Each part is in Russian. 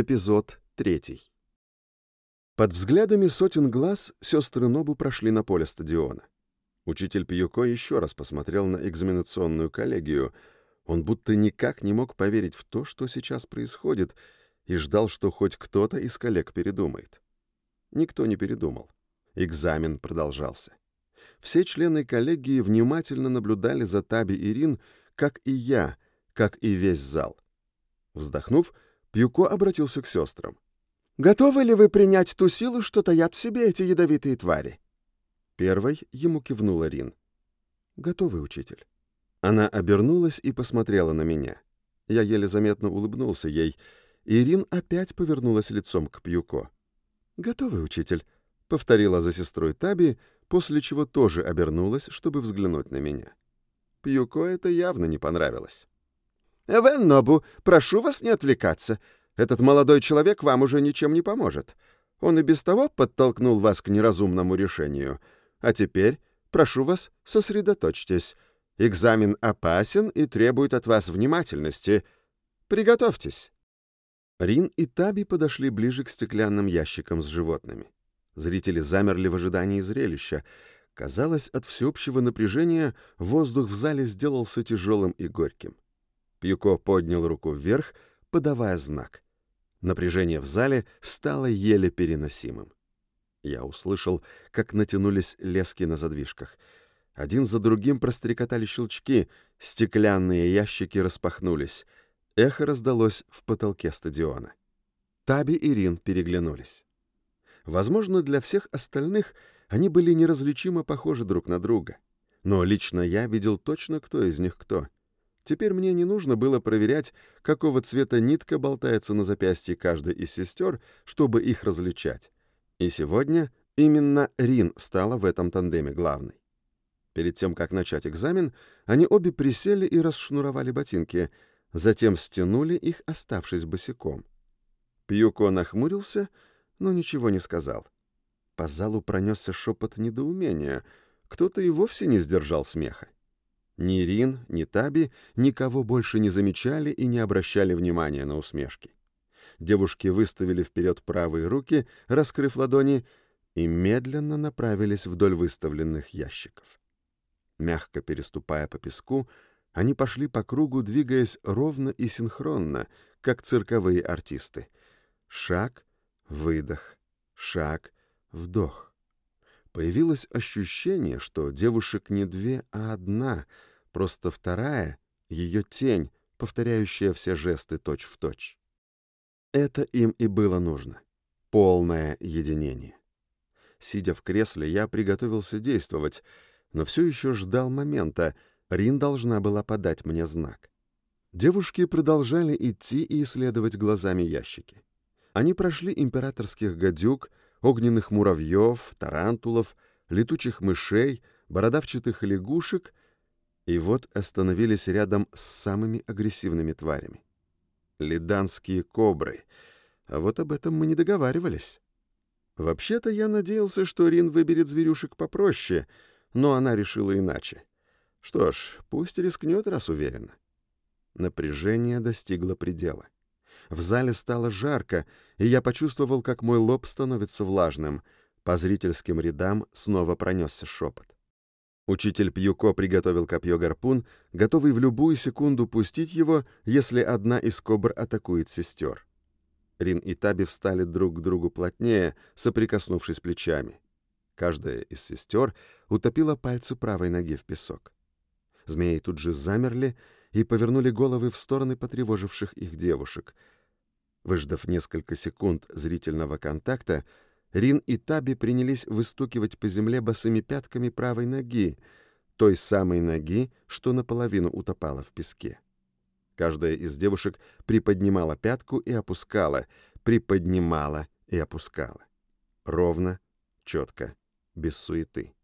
Эпизод третий. Под взглядами сотен глаз сестры Нобу прошли на поле стадиона. Учитель Пьюко еще раз посмотрел на экзаменационную коллегию. Он будто никак не мог поверить в то, что сейчас происходит, и ждал, что хоть кто-то из коллег передумает. Никто не передумал. Экзамен продолжался. Все члены коллегии внимательно наблюдали за Таби и Рин, как и я, как и весь зал. Вздохнув, Пьюко обратился к сестрам. «Готовы ли вы принять ту силу, что таят в себе эти ядовитые твари?» Первой ему кивнула Рин. «Готовы, учитель». Она обернулась и посмотрела на меня. Я еле заметно улыбнулся ей, и Рин опять повернулась лицом к Пьюко. «Готовы, учитель», — повторила за сестрой Таби, после чего тоже обернулась, чтобы взглянуть на меня. Пьюко это явно не понравилось. «Вен Нобу, прошу вас не отвлекаться. Этот молодой человек вам уже ничем не поможет. Он и без того подтолкнул вас к неразумному решению. А теперь, прошу вас, сосредоточьтесь. Экзамен опасен и требует от вас внимательности. Приготовьтесь». Рин и Таби подошли ближе к стеклянным ящикам с животными. Зрители замерли в ожидании зрелища. Казалось, от всеобщего напряжения воздух в зале сделался тяжелым и горьким. Пьюко поднял руку вверх, подавая знак. Напряжение в зале стало еле переносимым. Я услышал, как натянулись лески на задвижках. Один за другим прострекотали щелчки, стеклянные ящики распахнулись. Эхо раздалось в потолке стадиона. Таби и Рин переглянулись. Возможно, для всех остальных они были неразличимо похожи друг на друга. Но лично я видел точно, кто из них кто — Теперь мне не нужно было проверять, какого цвета нитка болтается на запястье каждой из сестер, чтобы их различать. И сегодня именно Рин стала в этом тандеме главной. Перед тем, как начать экзамен, они обе присели и расшнуровали ботинки, затем стянули их, оставшись босиком. Пьюко нахмурился, но ничего не сказал. По залу пронесся шепот недоумения. Кто-то и вовсе не сдержал смеха. Ни Рин, ни Таби никого больше не замечали и не обращали внимания на усмешки. Девушки выставили вперед правые руки, раскрыв ладони, и медленно направились вдоль выставленных ящиков. Мягко переступая по песку, они пошли по кругу, двигаясь ровно и синхронно, как цирковые артисты. Шаг, выдох, шаг, вдох. Появилось ощущение, что девушек не две, а одна — Просто вторая — ее тень, повторяющая все жесты точь-в-точь. Точь. Это им и было нужно. Полное единение. Сидя в кресле, я приготовился действовать, но все еще ждал момента. Рин должна была подать мне знак. Девушки продолжали идти и исследовать глазами ящики. Они прошли императорских гадюк, огненных муравьев, тарантулов, летучих мышей, бородавчатых лягушек и вот остановились рядом с самыми агрессивными тварями. Лиданские кобры. А вот об этом мы не договаривались. Вообще-то я надеялся, что Рин выберет зверюшек попроще, но она решила иначе. Что ж, пусть рискнет, раз уверена. Напряжение достигло предела. В зале стало жарко, и я почувствовал, как мой лоб становится влажным. По зрительским рядам снова пронесся шепот. Учитель Пьюко приготовил копье-гарпун, готовый в любую секунду пустить его, если одна из кобр атакует сестер. Рин и Таби встали друг к другу плотнее, соприкоснувшись плечами. Каждая из сестер утопила пальцы правой ноги в песок. Змеи тут же замерли и повернули головы в стороны потревоживших их девушек. Выждав несколько секунд зрительного контакта, Рин и Таби принялись выстукивать по земле босыми пятками правой ноги, той самой ноги, что наполовину утопала в песке. Каждая из девушек приподнимала пятку и опускала, приподнимала и опускала. Ровно, четко, без суеты.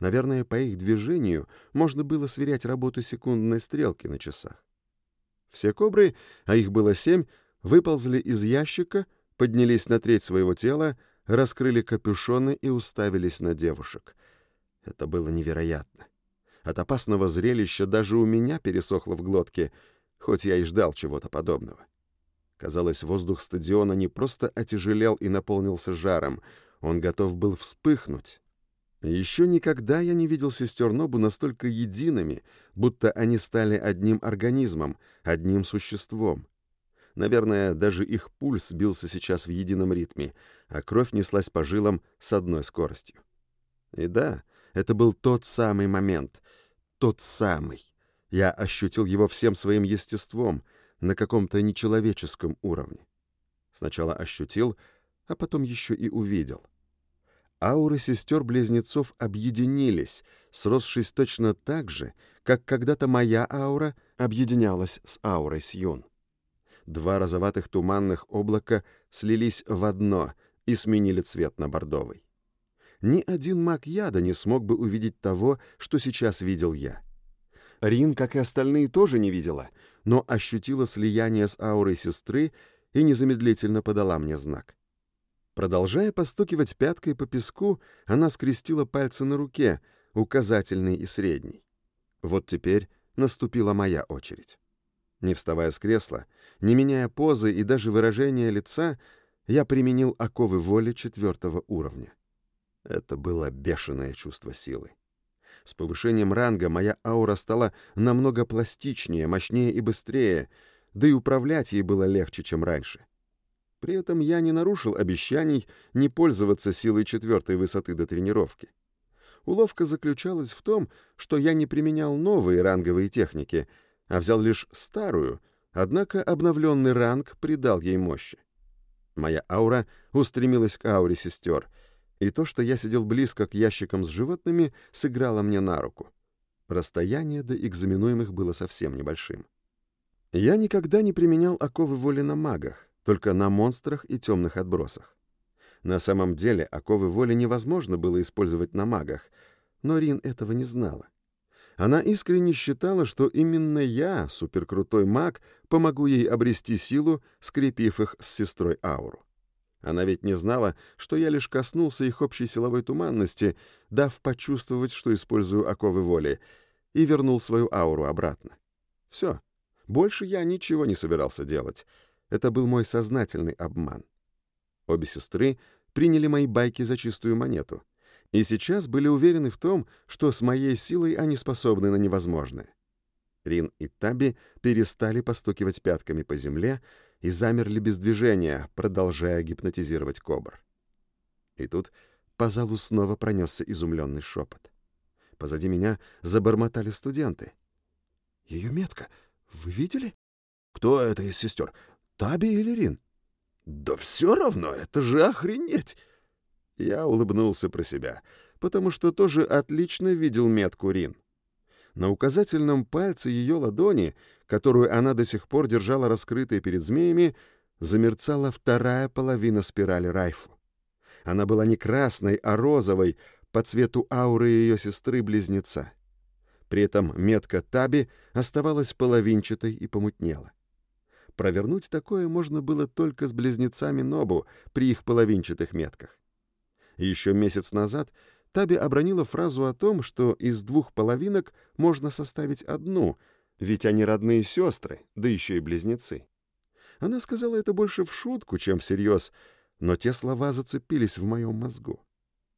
Наверное, по их движению можно было сверять работу секундной стрелки на часах. Все кобры, а их было семь, выползли из ящика, поднялись на треть своего тела, раскрыли капюшоны и уставились на девушек. Это было невероятно. От опасного зрелища даже у меня пересохло в глотке, хоть я и ждал чего-то подобного. Казалось, воздух стадиона не просто отяжелел и наполнился жаром, он готов был вспыхнуть. Еще никогда я не видел сестер Нобу настолько едиными, будто они стали одним организмом, одним существом. Наверное, даже их пульс бился сейчас в едином ритме, а кровь неслась по жилам с одной скоростью. И да, это был тот самый момент, тот самый. Я ощутил его всем своим естеством, на каком-то нечеловеческом уровне. Сначала ощутил, а потом еще и увидел. Ауры сестер-близнецов объединились, сросшись точно так же, как когда-то моя аура объединялась с аурой Сьюн. Два розоватых туманных облака слились в одно и сменили цвет на бордовый. Ни один маг яда не смог бы увидеть того, что сейчас видел я. Рин, как и остальные, тоже не видела, но ощутила слияние с аурой сестры и незамедлительно подала мне знак. Продолжая постукивать пяткой по песку, она скрестила пальцы на руке, указательный и средний. Вот теперь наступила моя очередь. Не вставая с кресла, не меняя позы и даже выражения лица, я применил оковы воли четвертого уровня. Это было бешеное чувство силы. С повышением ранга моя аура стала намного пластичнее, мощнее и быстрее, да и управлять ей было легче, чем раньше. При этом я не нарушил обещаний не пользоваться силой четвертой высоты до тренировки. Уловка заключалась в том, что я не применял новые ранговые техники, а взял лишь старую, однако обновленный ранг придал ей мощи. Моя аура устремилась к ауре сестер — и то, что я сидел близко к ящикам с животными, сыграло мне на руку. Расстояние до экзаменуемых было совсем небольшим. Я никогда не применял оковы воли на магах, только на монстрах и темных отбросах. На самом деле оковы воли невозможно было использовать на магах, но Рин этого не знала. Она искренне считала, что именно я, суперкрутой маг, помогу ей обрести силу, скрепив их с сестрой ауру. Она ведь не знала, что я лишь коснулся их общей силовой туманности, дав почувствовать, что использую оковы воли, и вернул свою ауру обратно. Все. Больше я ничего не собирался делать. Это был мой сознательный обман. Обе сестры приняли мои байки за чистую монету. И сейчас были уверены в том, что с моей силой они способны на невозможное. Рин и Таби перестали постукивать пятками по земле, и замерли без движения, продолжая гипнотизировать кобр. И тут по залу снова пронесся изумленный шепот. Позади меня забормотали студенты. «Ее метка. Вы видели? Кто это из сестер? Таби или Рин?» «Да все равно, это же охренеть!» Я улыбнулся про себя, потому что тоже отлично видел метку Рин. На указательном пальце ее ладони, которую она до сих пор держала раскрытой перед змеями, замерцала вторая половина спирали Райфу. Она была не красной, а розовой, по цвету ауры ее сестры-близнеца. При этом метка Таби оставалась половинчатой и помутнела. Провернуть такое можно было только с близнецами Нобу при их половинчатых метках. Еще месяц назад Таби обронила фразу о том, что из двух половинок можно составить одну, ведь они родные сестры, да еще и близнецы. Она сказала это больше в шутку, чем всерьез, но те слова зацепились в моем мозгу.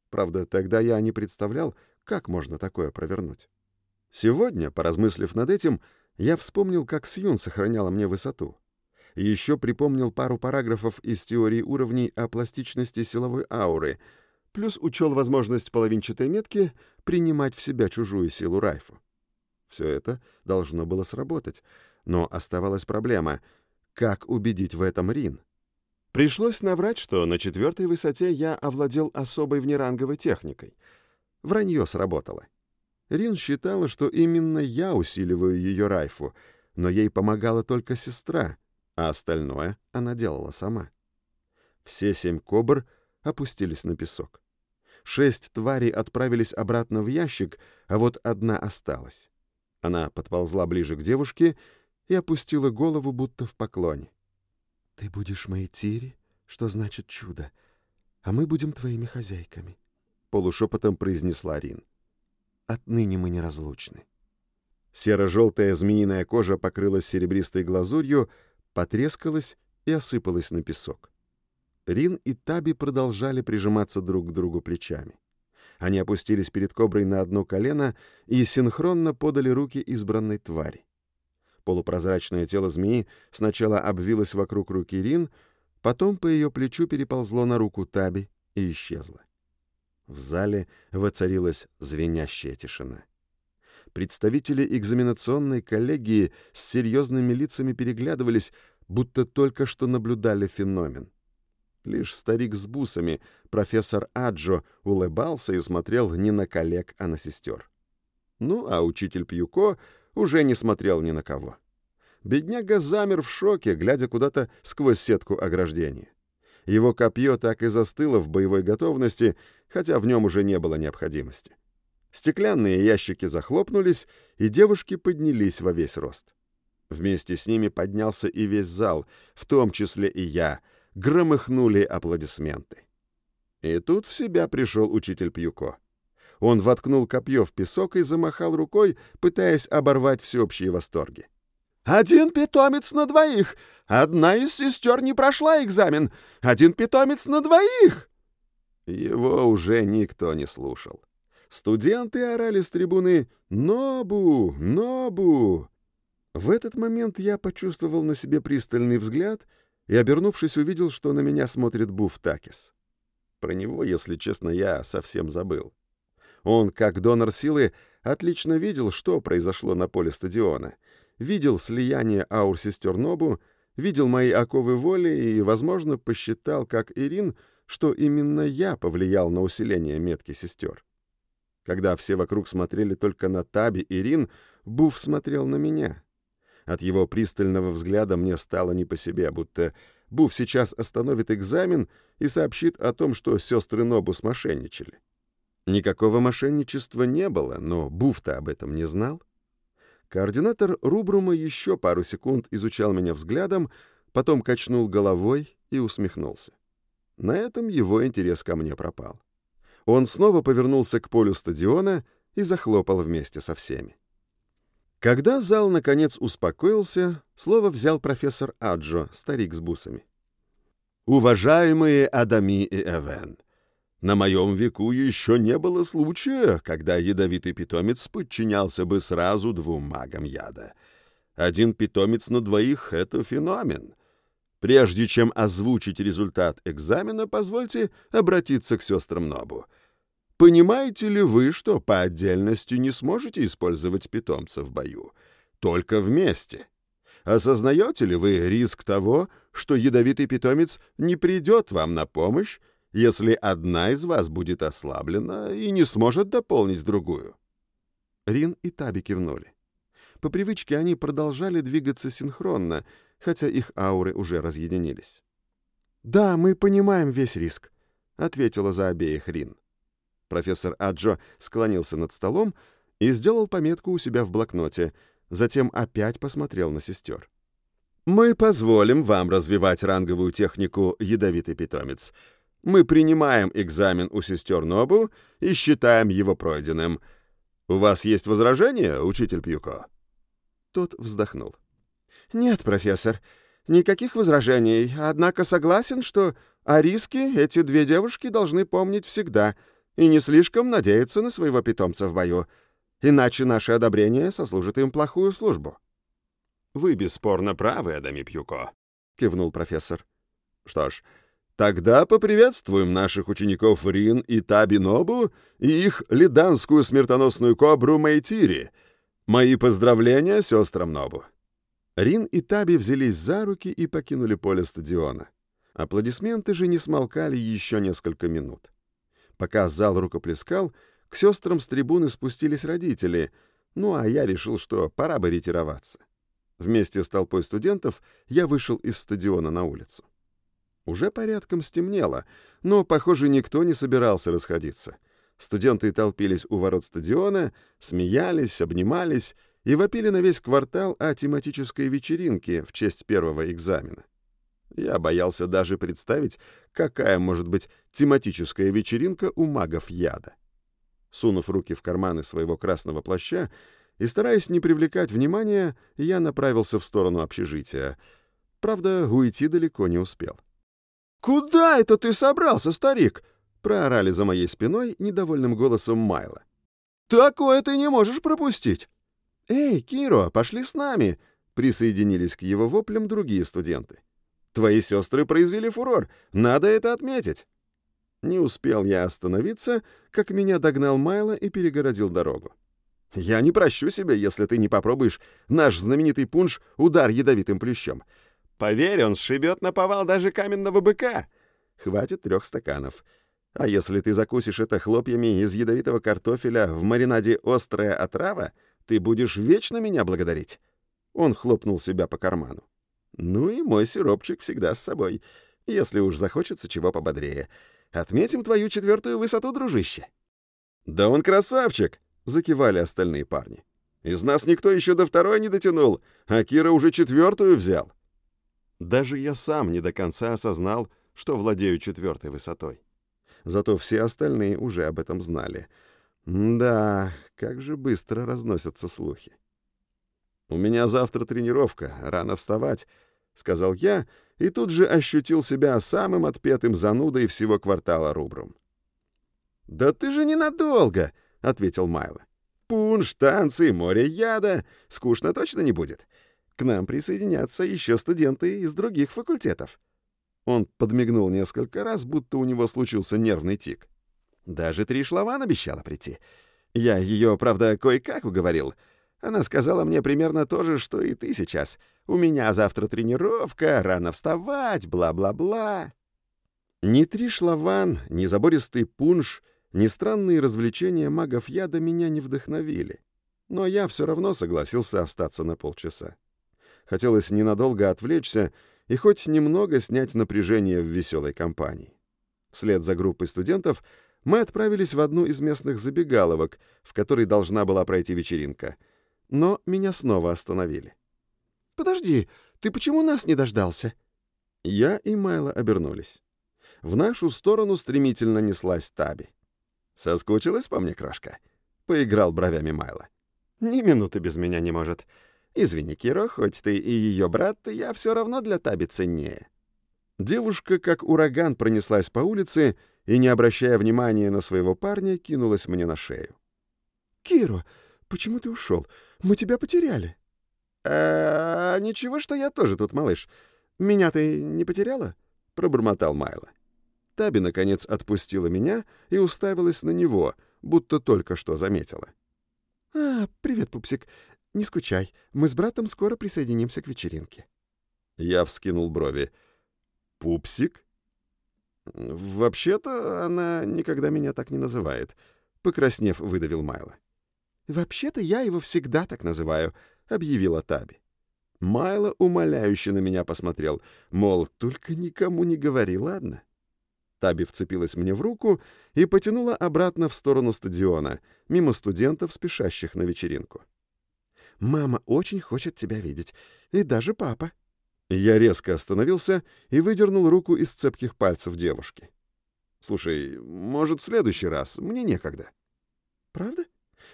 Правда, тогда я не представлял, как можно такое провернуть. Сегодня, поразмыслив над этим, я вспомнил, как Сьюн сохраняла мне высоту. еще припомнил пару параграфов из теории уровней о пластичности силовой ауры — плюс учел возможность половинчатой метки принимать в себя чужую силу Райфу. Все это должно было сработать, но оставалась проблема — как убедить в этом Рин? Пришлось наврать, что на четвертой высоте я овладел особой внеранговой техникой. Вранье сработало. Рин считала, что именно я усиливаю ее Райфу, но ей помогала только сестра, а остальное она делала сама. Все семь кобр опустились на песок. Шесть тварей отправились обратно в ящик, а вот одна осталась. Она подползла ближе к девушке и опустила голову, будто в поклоне. «Ты будешь моей Тири, что значит чудо, а мы будем твоими хозяйками», — полушепотом произнесла Рин. «Отныне мы неразлучны». Серо-желтая змеиная кожа покрылась серебристой глазурью, потрескалась и осыпалась на песок. Рин и Таби продолжали прижиматься друг к другу плечами. Они опустились перед коброй на одно колено и синхронно подали руки избранной твари. Полупрозрачное тело змеи сначала обвилось вокруг руки Рин, потом по ее плечу переползло на руку Таби и исчезло. В зале воцарилась звенящая тишина. Представители экзаменационной коллегии с серьезными лицами переглядывались, будто только что наблюдали феномен. Лишь старик с бусами, профессор Аджо, улыбался и смотрел не на коллег, а на сестер. Ну, а учитель Пьюко уже не смотрел ни на кого. Бедняга замер в шоке, глядя куда-то сквозь сетку ограждения. Его копье так и застыло в боевой готовности, хотя в нем уже не было необходимости. Стеклянные ящики захлопнулись, и девушки поднялись во весь рост. Вместе с ними поднялся и весь зал, в том числе и я. Громыхнули аплодисменты. И тут в себя пришел учитель Пьюко. Он воткнул копье в песок и замахал рукой, пытаясь оборвать всеобщие восторги. «Один питомец на двоих! Одна из сестер не прошла экзамен! Один питомец на двоих!» Его уже никто не слушал. Студенты орали с трибуны «Нобу! Нобу!». В этот момент я почувствовал на себе пристальный взгляд и, обернувшись, увидел, что на меня смотрит Буф Такис. Про него, если честно, я совсем забыл. Он, как донор силы, отлично видел, что произошло на поле стадиона. Видел слияние аур сестер Нобу, видел мои оковы воли и, возможно, посчитал, как Ирин, что именно я повлиял на усиление метки сестер. Когда все вокруг смотрели только на Таби и Рин, Буф смотрел на меня. От его пристального взгляда мне стало не по себе, будто Буф сейчас остановит экзамен и сообщит о том, что сестры Нобу смошенничали. Никакого мошенничества не было, но Буф-то об этом не знал. Координатор Рубрума еще пару секунд изучал меня взглядом, потом качнул головой и усмехнулся. На этом его интерес ко мне пропал. Он снова повернулся к полю стадиона и захлопал вместе со всеми. Когда зал наконец успокоился, слово взял профессор Аджо, старик с бусами. «Уважаемые Адами и Эвен, на моем веку еще не было случая, когда ядовитый питомец подчинялся бы сразу двум магам яда. Один питомец на двоих — это феномен. Прежде чем озвучить результат экзамена, позвольте обратиться к сестрам Нобу. Понимаете ли вы, что по отдельности не сможете использовать питомца в бою? Только вместе. Осознаете ли вы риск того, что ядовитый питомец не придет вам на помощь, если одна из вас будет ослаблена и не сможет дополнить другую?» Рин и Таби кивнули. По привычке они продолжали двигаться синхронно, хотя их ауры уже разъединились. «Да, мы понимаем весь риск», — ответила за обеих Рин. Профессор Аджо склонился над столом и сделал пометку у себя в блокноте, затем опять посмотрел на сестер. «Мы позволим вам развивать ранговую технику «Ядовитый питомец». Мы принимаем экзамен у сестер Нобу и считаем его пройденным. У вас есть возражения, учитель Пьюко?» Тот вздохнул. «Нет, профессор, никаких возражений, однако согласен, что о риске эти две девушки должны помнить всегда и не слишком надеяться на своего питомца в бою, иначе наше одобрение сослужит им плохую службу». «Вы бесспорно правы, Адами Пьюко», — кивнул профессор. «Что ж, тогда поприветствуем наших учеников Рин и Таби Нобу и их лиданскую смертоносную кобру Мейтири. Мои поздравления сестрам Нобу». Рин и Таби взялись за руки и покинули поле стадиона. Аплодисменты же не смолкали еще несколько минут. Пока зал рукоплескал, к сестрам с трибуны спустились родители, ну а я решил, что пора бы ретироваться. Вместе с толпой студентов я вышел из стадиона на улицу. Уже порядком стемнело, но, похоже, никто не собирался расходиться. Студенты толпились у ворот стадиона, смеялись, обнимались и вопили на весь квартал о тематической вечеринке в честь первого экзамена. Я боялся даже представить, какая может быть тематическая вечеринка у магов яда. Сунув руки в карманы своего красного плаща и стараясь не привлекать внимания, я направился в сторону общежития. Правда, уйти далеко не успел. «Куда это ты собрался, старик?» — проорали за моей спиной недовольным голосом Майла. «Такое ты не можешь пропустить!» «Эй, Киро, пошли с нами!» — присоединились к его воплям другие студенты. «Твои сестры произвели фурор, надо это отметить!» Не успел я остановиться, как меня догнал Майло и перегородил дорогу. «Я не прощу себя, если ты не попробуешь наш знаменитый пунш «Удар ядовитым плющом». Поверь, он сшибет на повал даже каменного быка. Хватит трех стаканов. А если ты закусишь это хлопьями из ядовитого картофеля в маринаде «Острая отрава», ты будешь вечно меня благодарить». Он хлопнул себя по карману. «Ну и мой сиропчик всегда с собой, если уж захочется чего пободрее. Отметим твою четвертую высоту, дружище». «Да он красавчик!» — закивали остальные парни. «Из нас никто еще до второй не дотянул, а Кира уже четвертую взял». Даже я сам не до конца осознал, что владею четвертой высотой. Зато все остальные уже об этом знали. Да, как же быстро разносятся слухи. «У меня завтра тренировка, рано вставать», — сказал я, и тут же ощутил себя самым отпетым занудой всего квартала рубром. «Да ты же ненадолго», — ответил Майло. «Пунш, танцы, море яда. Скучно точно не будет. К нам присоединятся еще студенты из других факультетов». Он подмигнул несколько раз, будто у него случился нервный тик. Даже Тришлаван обещала прийти. Я ее, правда, кое-как уговорил. Она сказала мне примерно то же, что и ты сейчас. У меня завтра тренировка, рано вставать, бла-бла-бла. Ни Тришлаван, ни забористый пунш, ни странные развлечения магов яда меня не вдохновили. Но я все равно согласился остаться на полчаса. Хотелось ненадолго отвлечься и хоть немного снять напряжение в веселой компании. Вслед за группой студентов мы отправились в одну из местных забегаловок, в которой должна была пройти вечеринка. Но меня снова остановили. «Подожди, ты почему нас не дождался?» Я и Майло обернулись. В нашу сторону стремительно неслась Таби. «Соскучилась по мне, крошка?» — поиграл бровями Майло. «Ни минуты без меня не может. Извини, Киро, хоть ты и ее брат, я все равно для Таби ценнее». Девушка, как ураган, пронеслась по улице и, не обращая внимания на своего парня, кинулась мне на шею. «Киро, почему ты ушел? Мы тебя потеряли». «А, ничего, что я тоже тут, малыш. Меня ты не потеряла?» — пробормотал Майло. Таби, наконец, отпустила меня и уставилась на него, будто только что заметила. «А, привет, пупсик. Не скучай, мы с братом скоро присоединимся к вечеринке». Я вскинул брови. «Пупсик?» «Вообще-то она никогда меня так не называет», — покраснев, выдавил Майло. «Вообще-то я его всегда так называю», — объявила Таби. Майло умоляюще на меня посмотрел, мол, только никому не говори, ладно? Таби вцепилась мне в руку и потянула обратно в сторону стадиона, мимо студентов, спешащих на вечеринку. Мама очень хочет тебя видеть. И даже папа». Я резко остановился и выдернул руку из цепких пальцев девушки. «Слушай, может, в следующий раз? Мне некогда». «Правда?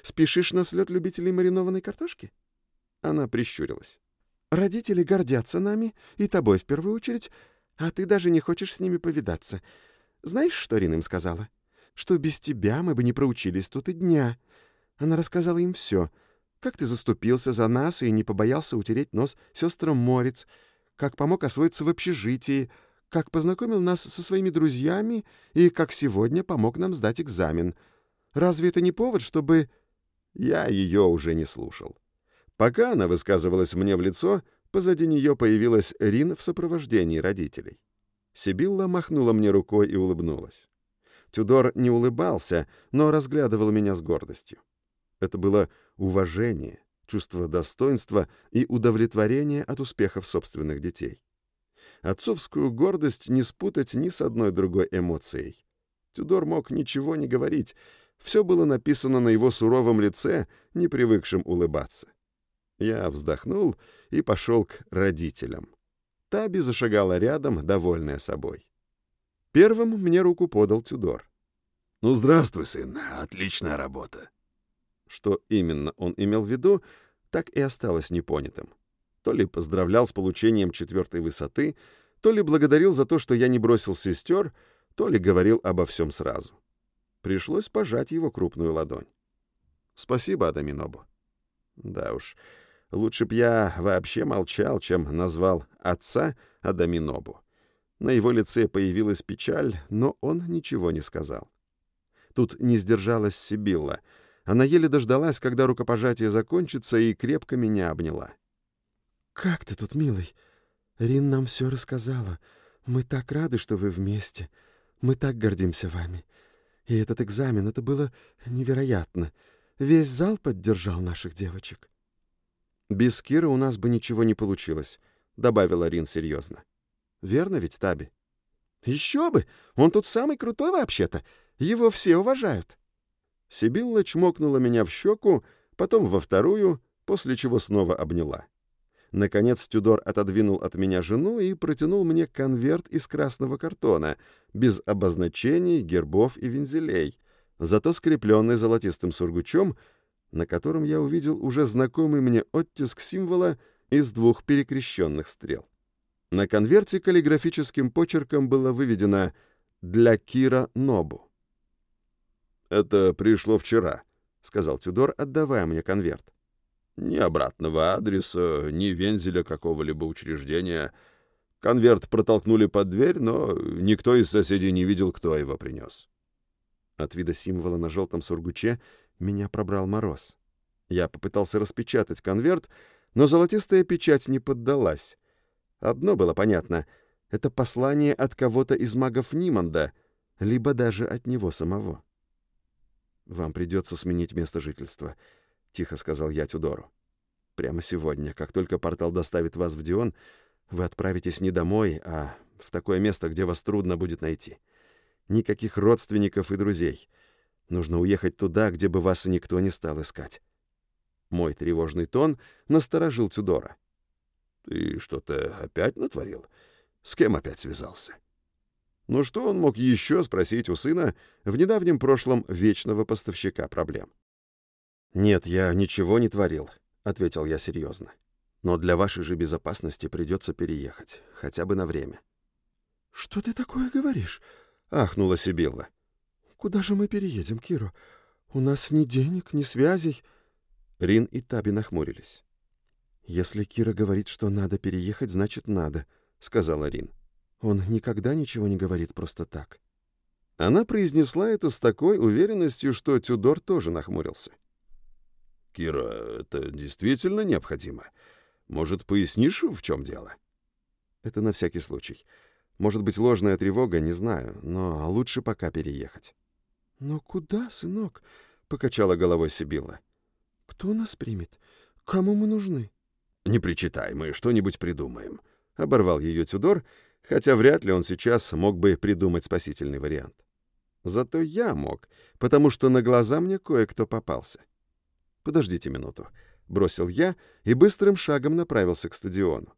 Спешишь на слет любителей маринованной картошки?» Она прищурилась. «Родители гордятся нами, и тобой в первую очередь, а ты даже не хочешь с ними повидаться. Знаешь, что Рин им сказала? Что без тебя мы бы не проучились тут и дня. Она рассказала им все — как ты заступился за нас и не побоялся утереть нос сестрам Морец, как помог освоиться в общежитии, как познакомил нас со своими друзьями и как сегодня помог нам сдать экзамен. Разве это не повод, чтобы...» Я ее уже не слушал. Пока она высказывалась мне в лицо, позади нее появилась Рин в сопровождении родителей. Сибилла махнула мне рукой и улыбнулась. Тюдор не улыбался, но разглядывал меня с гордостью. Это было уважение, чувство достоинства и удовлетворение от успехов собственных детей. Отцовскую гордость не спутать ни с одной другой эмоцией. Тюдор мог ничего не говорить, все было написано на его суровом лице, не привыкшем улыбаться. Я вздохнул и пошел к родителям. Таби зашагала рядом, довольная собой. Первым мне руку подал Тюдор. «Ну, здравствуй, сын. Отличная работа. Что именно он имел в виду, так и осталось непонятым. То ли поздравлял с получением четвертой высоты, то ли благодарил за то, что я не бросил сестер, то ли говорил обо всем сразу. Пришлось пожать его крупную ладонь. Спасибо, Адаминобу. Да уж, лучше б я вообще молчал, чем назвал отца Адаминобу. На его лице появилась печаль, но он ничего не сказал. Тут не сдержалась Сибилла. Она еле дождалась, когда рукопожатие закончится, и крепко меня обняла. «Как ты тут, милый? Рин нам все рассказала. Мы так рады, что вы вместе. Мы так гордимся вами. И этот экзамен, это было невероятно. Весь зал поддержал наших девочек». «Без Кира у нас бы ничего не получилось», — добавила Рин серьезно. «Верно ведь, Таби?» «Еще бы! Он тут самый крутой вообще-то. Его все уважают». Сибилла чмокнула меня в щеку, потом во вторую, после чего снова обняла. Наконец Тюдор отодвинул от меня жену и протянул мне конверт из красного картона, без обозначений, гербов и вензелей, зато скрепленный золотистым сургучом, на котором я увидел уже знакомый мне оттиск символа из двух перекрещенных стрел. На конверте каллиграфическим почерком было выведено «Для Кира Нобу». «Это пришло вчера», — сказал Тюдор, отдавая мне конверт. Ни обратного адреса, ни вензеля какого-либо учреждения. Конверт протолкнули под дверь, но никто из соседей не видел, кто его принес. От вида символа на желтом сургуче меня пробрал мороз. Я попытался распечатать конверт, но золотистая печать не поддалась. Одно было понятно — это послание от кого-то из магов Ниманда, либо даже от него самого. «Вам придется сменить место жительства», — тихо сказал я Тюдору. «Прямо сегодня, как только портал доставит вас в Дион, вы отправитесь не домой, а в такое место, где вас трудно будет найти. Никаких родственников и друзей. Нужно уехать туда, где бы вас никто не стал искать». Мой тревожный тон насторожил Тюдора. Ты что-то опять натворил? С кем опять связался? Ну что он мог еще спросить у сына в недавнем прошлом вечного поставщика проблем? «Нет, я ничего не творил», — ответил я серьезно. «Но для вашей же безопасности придется переехать, хотя бы на время». «Что ты такое говоришь?» — ахнула Сибилла. «Куда же мы переедем, Киро? У нас ни денег, ни связей». Рин и Таби нахмурились. «Если Кира говорит, что надо переехать, значит, надо», — сказала Рин. «Он никогда ничего не говорит просто так». Она произнесла это с такой уверенностью, что Тюдор тоже нахмурился. «Кира, это действительно необходимо. Может, пояснишь, в чем дело?» «Это на всякий случай. Может быть, ложная тревога, не знаю, но лучше пока переехать». «Но куда, сынок?» — покачала головой Сибилла. «Кто нас примет? Кому мы нужны?» «Не причитай, мы что-нибудь придумаем», — оборвал ее Тюдор, хотя вряд ли он сейчас мог бы придумать спасительный вариант. Зато я мог, потому что на глаза мне кое-кто попался. «Подождите минуту», — бросил я и быстрым шагом направился к стадиону.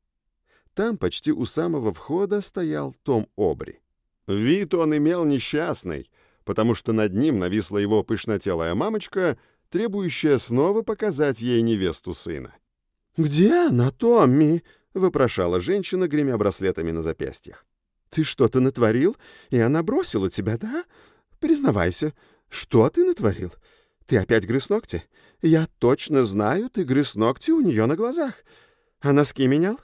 Там, почти у самого входа, стоял Том Обри. Вид он имел несчастный, потому что над ним нависла его пышнотелая мамочка, требующая снова показать ей невесту сына. «Где она, Томми?» — вопрошала женщина, гремя браслетами на запястьях. «Ты что-то натворил, и она бросила тебя, да? Признавайся, что ты натворил? Ты опять грыз ногти? Я точно знаю, ты грыз ногти у нее на глазах. А носки менял?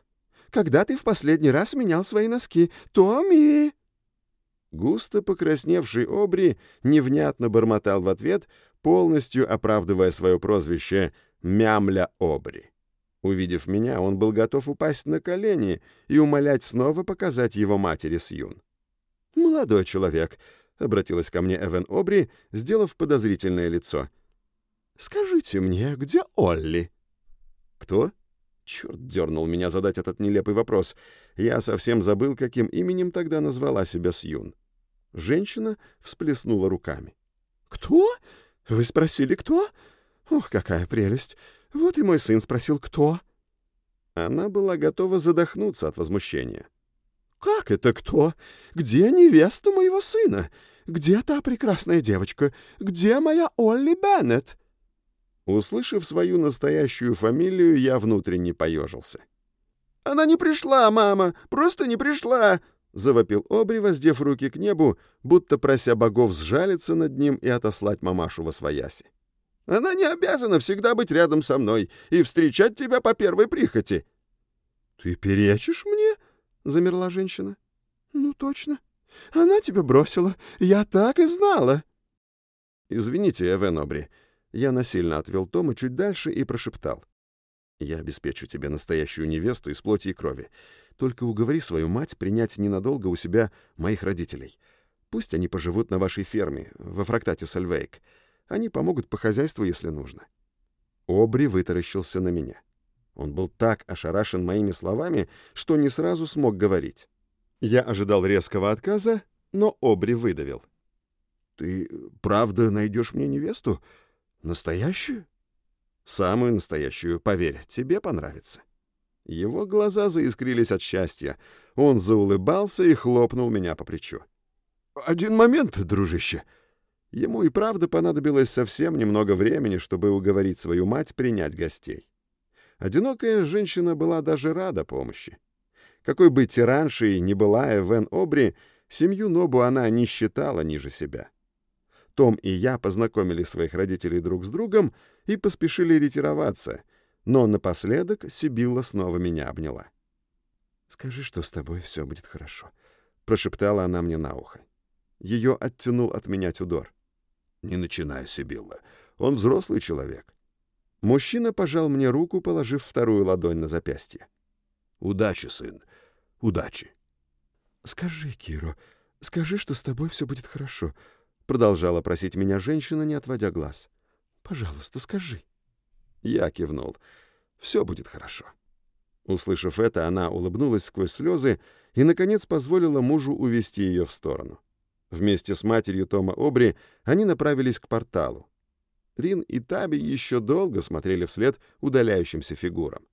Когда ты в последний раз менял свои носки? Томми!» Густо покрасневший Обри невнятно бормотал в ответ, полностью оправдывая свое прозвище «Мямля Обри». Увидев меня, он был готов упасть на колени и умолять снова показать его матери Сьюн. «Молодой человек», — обратилась ко мне Эвен Обри, сделав подозрительное лицо. «Скажите мне, где Олли?» «Кто?» Черт дернул меня задать этот нелепый вопрос. Я совсем забыл, каким именем тогда назвала себя Сьюн. Женщина всплеснула руками. «Кто? Вы спросили, кто? Ох, какая прелесть! Вот и мой сын спросил, кто?» Она была готова задохнуться от возмущения. «Как это кто? Где невеста моего сына? Где та прекрасная девочка? Где моя Олли Беннет?» Услышав свою настоящую фамилию, я внутренне поежился. «Она не пришла, мама! Просто не пришла!» — завопил Обри, воздев руки к небу, будто прося богов сжалиться над ним и отослать мамашу во свояси. «Она не обязана всегда быть рядом со мной и встречать тебя по первой прихоти». «Ты перечишь мне?» — замерла женщина. «Ну, точно. Она тебя бросила. Я так и знала». «Извините, Эвен Обри». Я насильно отвел Тома чуть дальше и прошептал. «Я обеспечу тебе настоящую невесту из плоти и крови. Только уговори свою мать принять ненадолго у себя моих родителей. Пусть они поживут на вашей ферме, во фрактате Сальвейк. Они помогут по хозяйству, если нужно». Обри вытаращился на меня. Он был так ошарашен моими словами, что не сразу смог говорить. Я ожидал резкого отказа, но Обри выдавил. «Ты правда найдешь мне невесту? Настоящую?» «Самую настоящую, поверь, тебе понравится». Его глаза заискрились от счастья. Он заулыбался и хлопнул меня по плечу. «Один момент, дружище». Ему и правда понадобилось совсем немного времени, чтобы уговорить свою мать принять гостей. Одинокая женщина была даже рада помощи. Какой бы тираншей ни была Эвен Обри, семью Нобу она не считала ниже себя. Том и я познакомили своих родителей друг с другом и поспешили ретироваться, но напоследок Сибилла снова меня обняла. «Скажи, что с тобой все будет хорошо», — прошептала она мне на ухо. Ее оттянул от меня Тюдор. «Не начинай, Сибилла. Он взрослый человек». Мужчина пожал мне руку, положив вторую ладонь на запястье. «Удачи, сын, удачи». «Скажи, Киро, скажи, что с тобой все будет хорошо», Продолжала просить меня женщина, не отводя глаз. «Пожалуйста, скажи». Я кивнул. «Все будет хорошо». Услышав это, она улыбнулась сквозь слезы и, наконец, позволила мужу увести ее в сторону. Вместе с матерью Тома Обри они направились к порталу. Рин и Таби еще долго смотрели вслед удаляющимся фигурам.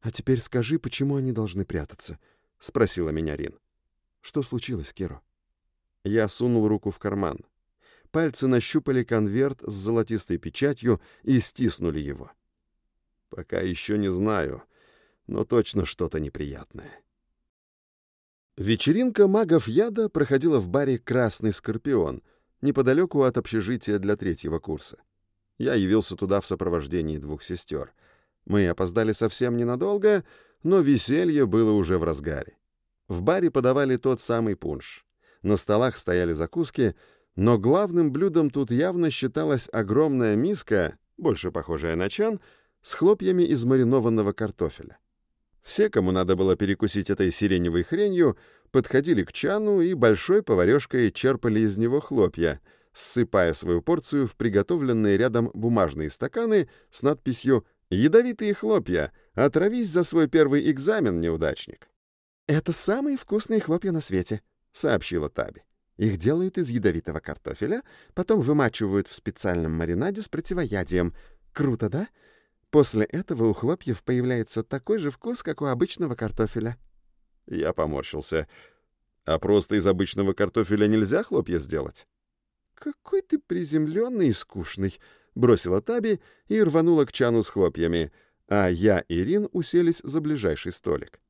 «А теперь скажи, почему они должны прятаться?» — спросила меня Рин. «Что случилось, Керо?» Я сунул руку в карман. Пальцы нащупали конверт с золотистой печатью и стиснули его. Пока еще не знаю, но точно что-то неприятное. Вечеринка магов яда проходила в баре «Красный Скорпион», неподалеку от общежития для третьего курса. Я явился туда в сопровождении двух сестер. Мы опоздали совсем ненадолго, но веселье было уже в разгаре. В баре подавали тот самый пунш. На столах стояли закуски, но главным блюдом тут явно считалась огромная миска, больше похожая на чан, с хлопьями из маринованного картофеля. Все, кому надо было перекусить этой сиреневой хренью, подходили к чану и большой поварешкой черпали из него хлопья, ссыпая свою порцию в приготовленные рядом бумажные стаканы с надписью «Ядовитые хлопья. Отравись за свой первый экзамен, неудачник». «Это самые вкусные хлопья на свете», — сообщила Таби. Их делают из ядовитого картофеля, потом вымачивают в специальном маринаде с противоядием. Круто, да? После этого у хлопьев появляется такой же вкус, как у обычного картофеля. Я поморщился. А просто из обычного картофеля нельзя хлопья сделать? Какой ты приземленный и скучный, бросила Таби и рванула к чану с хлопьями, а я и Рин уселись за ближайший столик.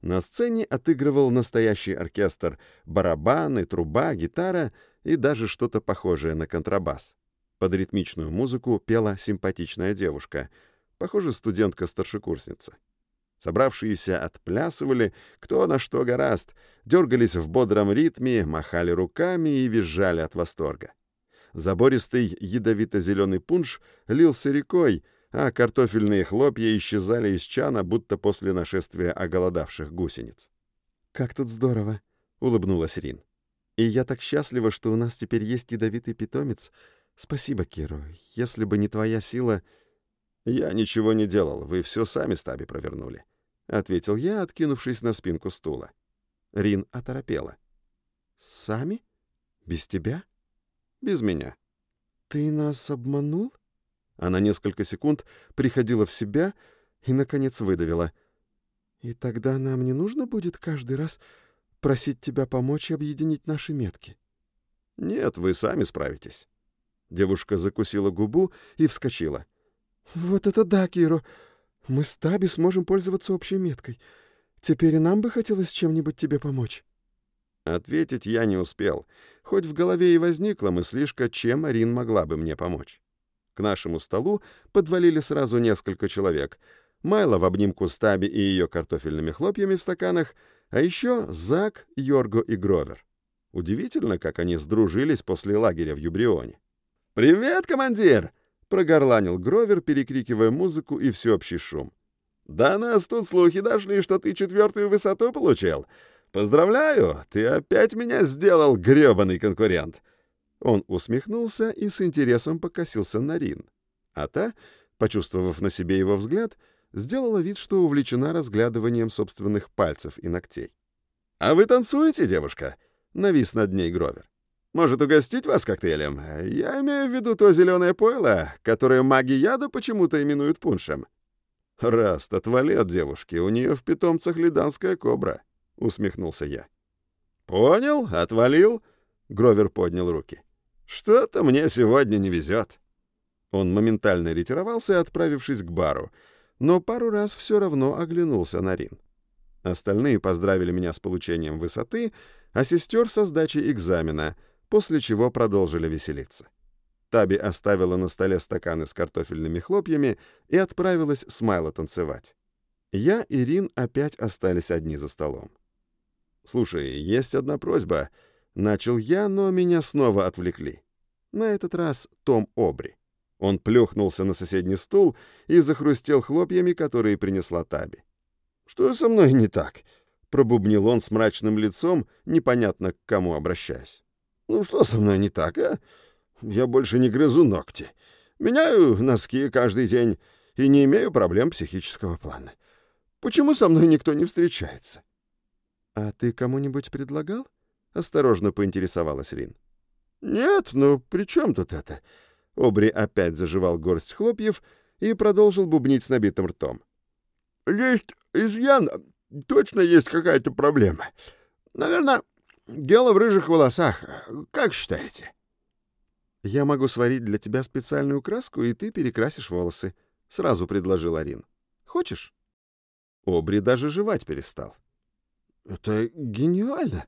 На сцене отыгрывал настоящий оркестр, барабаны, труба, гитара и даже что-то похожее на контрабас. Под ритмичную музыку пела симпатичная девушка, похоже, студентка-старшекурсница. Собравшиеся отплясывали, кто на что гораст, дергались в бодром ритме, махали руками и визжали от восторга. Забористый ядовито-зеленый пунш лился рекой, а картофельные хлопья исчезали из чана, будто после нашествия оголодавших гусениц. «Как тут здорово!» — улыбнулась Рин. «И я так счастлива, что у нас теперь есть ядовитый питомец. Спасибо, Киру. Если бы не твоя сила...» «Я ничего не делал, вы все сами с провернули», — ответил я, откинувшись на спинку стула. Рин оторопела. «Сами? Без тебя?» «Без меня». «Ты нас обманул?» Она несколько секунд приходила в себя и, наконец, выдавила. «И тогда нам не нужно будет каждый раз просить тебя помочь и объединить наши метки?» «Нет, вы сами справитесь». Девушка закусила губу и вскочила. «Вот это да, Киро! Мы с Таби сможем пользоваться общей меткой. Теперь и нам бы хотелось чем-нибудь тебе помочь». Ответить я не успел, хоть в голове и возникла мыслишка, чем Арин могла бы мне помочь. К нашему столу подвалили сразу несколько человек. Майла в обнимку с Таби и ее картофельными хлопьями в стаканах, а еще Зак, Йорго и Гровер. Удивительно, как они сдружились после лагеря в Юбрионе. «Привет, командир!» — прогорланил Гровер, перекрикивая музыку и всеобщий шум. «Да нас тут слухи дошли, что ты четвертую высоту получил. Поздравляю, ты опять меня сделал, грёбаный конкурент!» Он усмехнулся и с интересом покосился на Рин. А та, почувствовав на себе его взгляд, сделала вид, что увлечена разглядыванием собственных пальцев и ногтей. «А вы танцуете, девушка?» — навис над ней Гровер. «Может, угостить вас коктейлем? Я имею в виду то зеленое пойло, которое маги яда почему-то именуют пуншем». «Раст, отвали от девушки, у нее в питомцах лиданская кобра», — усмехнулся я. «Понял, отвалил?» — Гровер поднял руки. «Что-то мне сегодня не везет». Он моментально ретировался, отправившись к бару, но пару раз все равно оглянулся на Рин. Остальные поздравили меня с получением высоты, а сестер со сдачей экзамена, после чего продолжили веселиться. Таби оставила на столе стаканы с картофельными хлопьями и отправилась с Майло танцевать. Я и Рин опять остались одни за столом. «Слушай, есть одна просьба», — начал я, но меня снова отвлекли. На этот раз Том Обри. Он плюхнулся на соседний стул и захрустел хлопьями, которые принесла Таби. «Что со мной не так?» — пробубнил он с мрачным лицом, непонятно к кому обращаясь. «Ну что со мной не так, а? Я больше не грызу ногти. Меняю носки каждый день и не имею проблем психического плана. Почему со мной никто не встречается?» «А ты кому-нибудь предлагал?» — осторожно поинтересовалась Рин. «Нет, ну при чем тут это?» Обри опять заживал горсть хлопьев и продолжил бубнить с набитым ртом. «Есть изъян, точно есть какая-то проблема. Наверное, дело в рыжих волосах. Как считаете?» «Я могу сварить для тебя специальную краску, и ты перекрасишь волосы», — сразу предложил Арин. «Хочешь?» Обри даже жевать перестал. «Это гениально!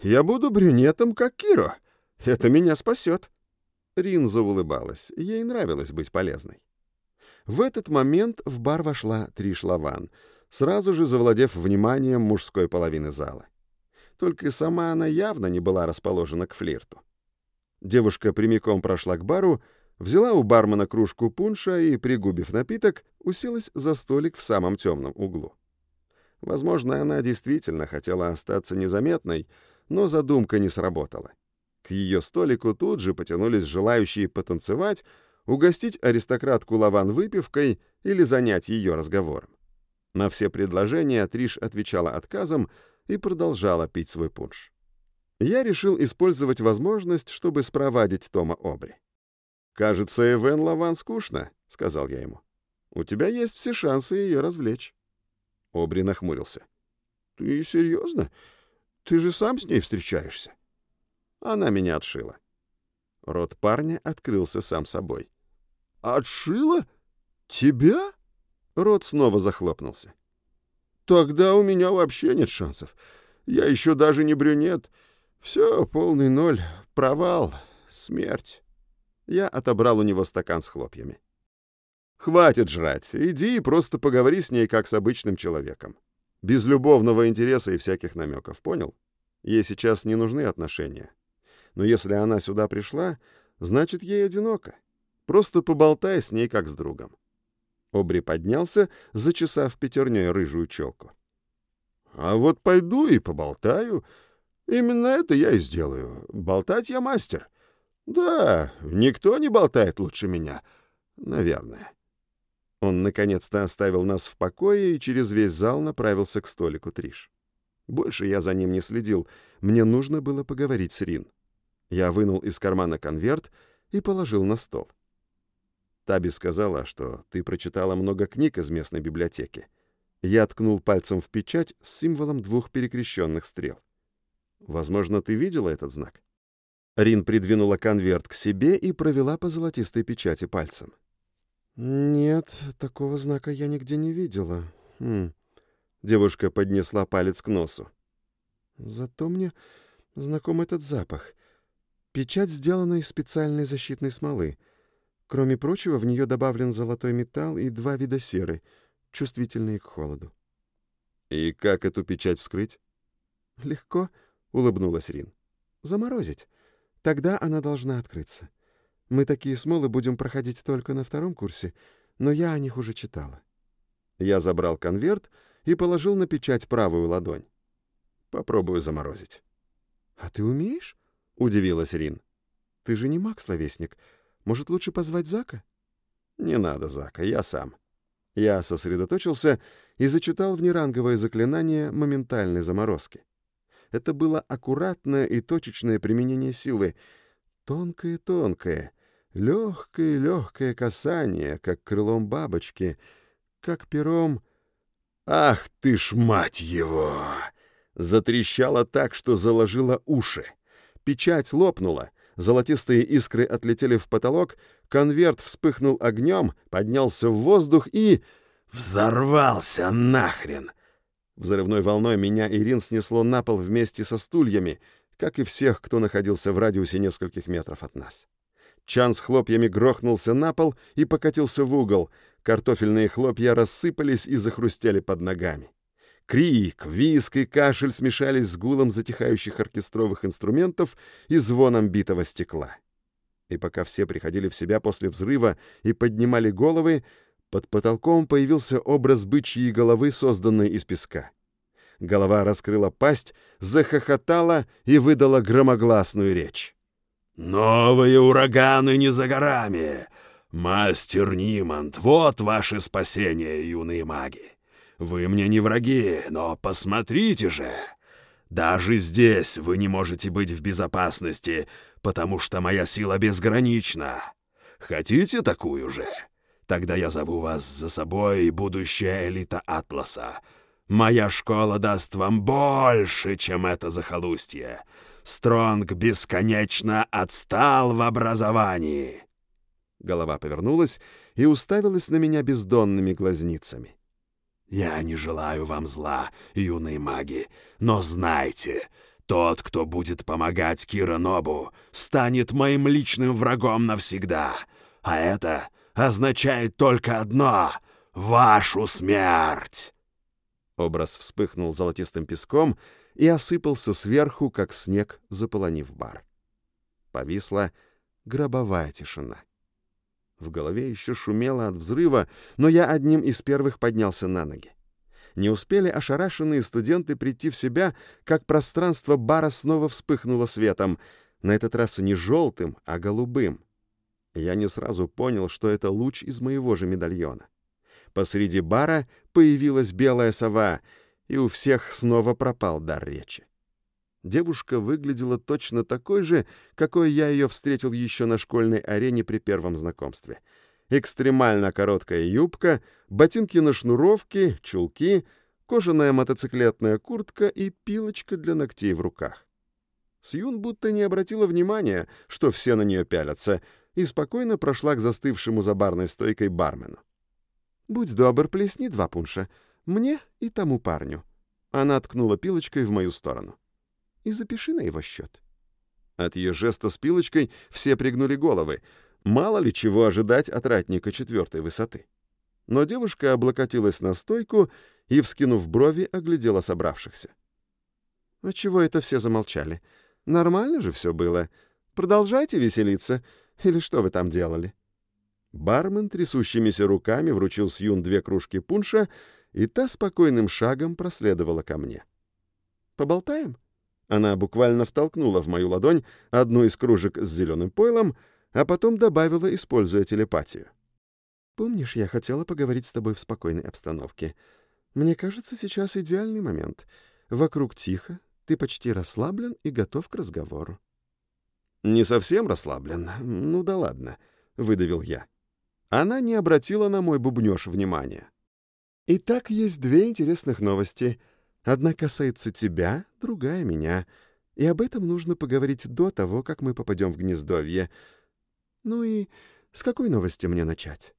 Я буду брюнетом, как Киро. Это меня спасет!» Рин заулыбалась. Ей нравилось быть полезной. В этот момент в бар вошла Триш Лаван, сразу же завладев вниманием мужской половины зала. Только сама она явно не была расположена к флирту. Девушка прямиком прошла к бару, взяла у бармена кружку пунша и, пригубив напиток, уселась за столик в самом темном углу. Возможно, она действительно хотела остаться незаметной, но задумка не сработала. К ее столику тут же потянулись желающие потанцевать, угостить аристократку Лаван выпивкой или занять ее разговором. На все предложения Триш отвечала отказом и продолжала пить свой пунш. Я решил использовать возможность, чтобы спровадить Тома Обри. «Кажется, Эвен Лаван скучно», — сказал я ему. «У тебя есть все шансы ее развлечь». Обри нахмурился. «Ты серьезно? Ты же сам с ней встречаешься?» Она меня отшила. Рот парня открылся сам собой. «Отшила? Тебя?» Рот снова захлопнулся. «Тогда у меня вообще нет шансов. Я еще даже не брюнет. Все, полный ноль. Провал. Смерть». Я отобрал у него стакан с хлопьями. «Хватит жрать. Иди и просто поговори с ней, как с обычным человеком. Без любовного интереса и всяких намеков, понял? Ей сейчас не нужны отношения. Но если она сюда пришла, значит, ей одиноко. Просто поболтай с ней, как с другом». Обри поднялся, зачесав пятерней рыжую челку. «А вот пойду и поболтаю. Именно это я и сделаю. Болтать я мастер. Да, никто не болтает лучше меня. Наверное». Он наконец-то оставил нас в покое и через весь зал направился к столику Триш. Больше я за ним не следил. Мне нужно было поговорить с Рин. Я вынул из кармана конверт и положил на стол. Таби сказала, что ты прочитала много книг из местной библиотеки. Я ткнул пальцем в печать с символом двух перекрещенных стрел. Возможно, ты видела этот знак? Рин придвинула конверт к себе и провела по золотистой печати пальцем. «Нет, такого знака я нигде не видела». Хм. Девушка поднесла палец к носу. «Зато мне знаком этот запах. Печать сделана из специальной защитной смолы. Кроме прочего, в нее добавлен золотой металл и два вида серы, чувствительные к холоду». «И как эту печать вскрыть?» «Легко», — улыбнулась Рин. «Заморозить. Тогда она должна открыться. Мы такие смолы будем проходить только на втором курсе, но я о них уже читала». Я забрал конверт и положил на печать правую ладонь. Попробую заморозить. «А ты умеешь?» — удивилась Рин. «Ты же не маг-словесник. Может, лучше позвать Зака?» «Не надо, Зака, я сам». Я сосредоточился и зачитал внеранговое заклинание моментальной заморозки. Это было аккуратное и точечное применение силы. Тонкое-тонкое, легкое-легкое касание, как крылом бабочки, как пером... «Ах ты ж, мать его!» Затрещало так, что заложило уши. Печать лопнула, золотистые искры отлетели в потолок, конверт вспыхнул огнем, поднялся в воздух и... Взорвался нахрен! Взрывной волной меня и Рин снесло на пол вместе со стульями, как и всех, кто находился в радиусе нескольких метров от нас. Чан с хлопьями грохнулся на пол и покатился в угол. Картофельные хлопья рассыпались и захрустели под ногами. Крик, виск и кашель смешались с гулом затихающих оркестровых инструментов и звоном битого стекла. И пока все приходили в себя после взрыва и поднимали головы, под потолком появился образ бычьей головы, созданной из песка. Голова раскрыла пасть, захохотала и выдала громогласную речь. «Новые ураганы не за горами! Мастер Нимант, вот ваше спасение, юные маги! Вы мне не враги, но посмотрите же! Даже здесь вы не можете быть в безопасности, потому что моя сила безгранична. Хотите такую же?» Тогда я зову вас за собой, будущая элита Атласа. Моя школа даст вам больше, чем это захолустье. Стронг бесконечно отстал в образовании». Голова повернулась и уставилась на меня бездонными глазницами. «Я не желаю вам зла, юные маги, но знайте, тот, кто будет помогать Кира Нобу, станет моим личным врагом навсегда, а это означает только одно — вашу смерть!» Образ вспыхнул золотистым песком и осыпался сверху, как снег, заполонив бар. Повисла гробовая тишина. В голове еще шумело от взрыва, но я одним из первых поднялся на ноги. Не успели ошарашенные студенты прийти в себя, как пространство бара снова вспыхнуло светом, на этот раз не желтым, а голубым. Я не сразу понял, что это луч из моего же медальона. Посреди бара появилась белая сова, и у всех снова пропал дар речи. Девушка выглядела точно такой же, какой я ее встретил еще на школьной арене при первом знакомстве. Экстремально короткая юбка, ботинки на шнуровке, чулки, кожаная мотоциклетная куртка и пилочка для ногтей в руках. Сьюн будто не обратила внимания, что все на нее пялятся — и спокойно прошла к застывшему за барной стойкой бармену. «Будь добр, плесни два пунша. Мне и тому парню». Она ткнула пилочкой в мою сторону. «И запиши на его счет». От ее жеста с пилочкой все пригнули головы. Мало ли чего ожидать от ратника четвертой высоты. Но девушка облокотилась на стойку и, вскинув брови, оглядела собравшихся. «А чего это все замолчали? Нормально же все было. Продолжайте веселиться. Или что вы там делали?» Бармен трясущимися руками вручил Сьюн две кружки пунша, и та спокойным шагом проследовала ко мне. «Поболтаем?» Она буквально втолкнула в мою ладонь одну из кружек с зеленым пойлом, а потом добавила, используя телепатию. «Помнишь, я хотела поговорить с тобой в спокойной обстановке? Мне кажется, сейчас идеальный момент. Вокруг тихо, ты почти расслаблен и готов к разговору». «Не совсем расслаблен. Ну да ладно», — выдавил я. Она не обратила на мой бубнёж внимания. «Итак, есть две интересных новости. Одна касается тебя, другая — меня. И об этом нужно поговорить до того, как мы попадем в гнездовье. Ну и с какой новости мне начать?»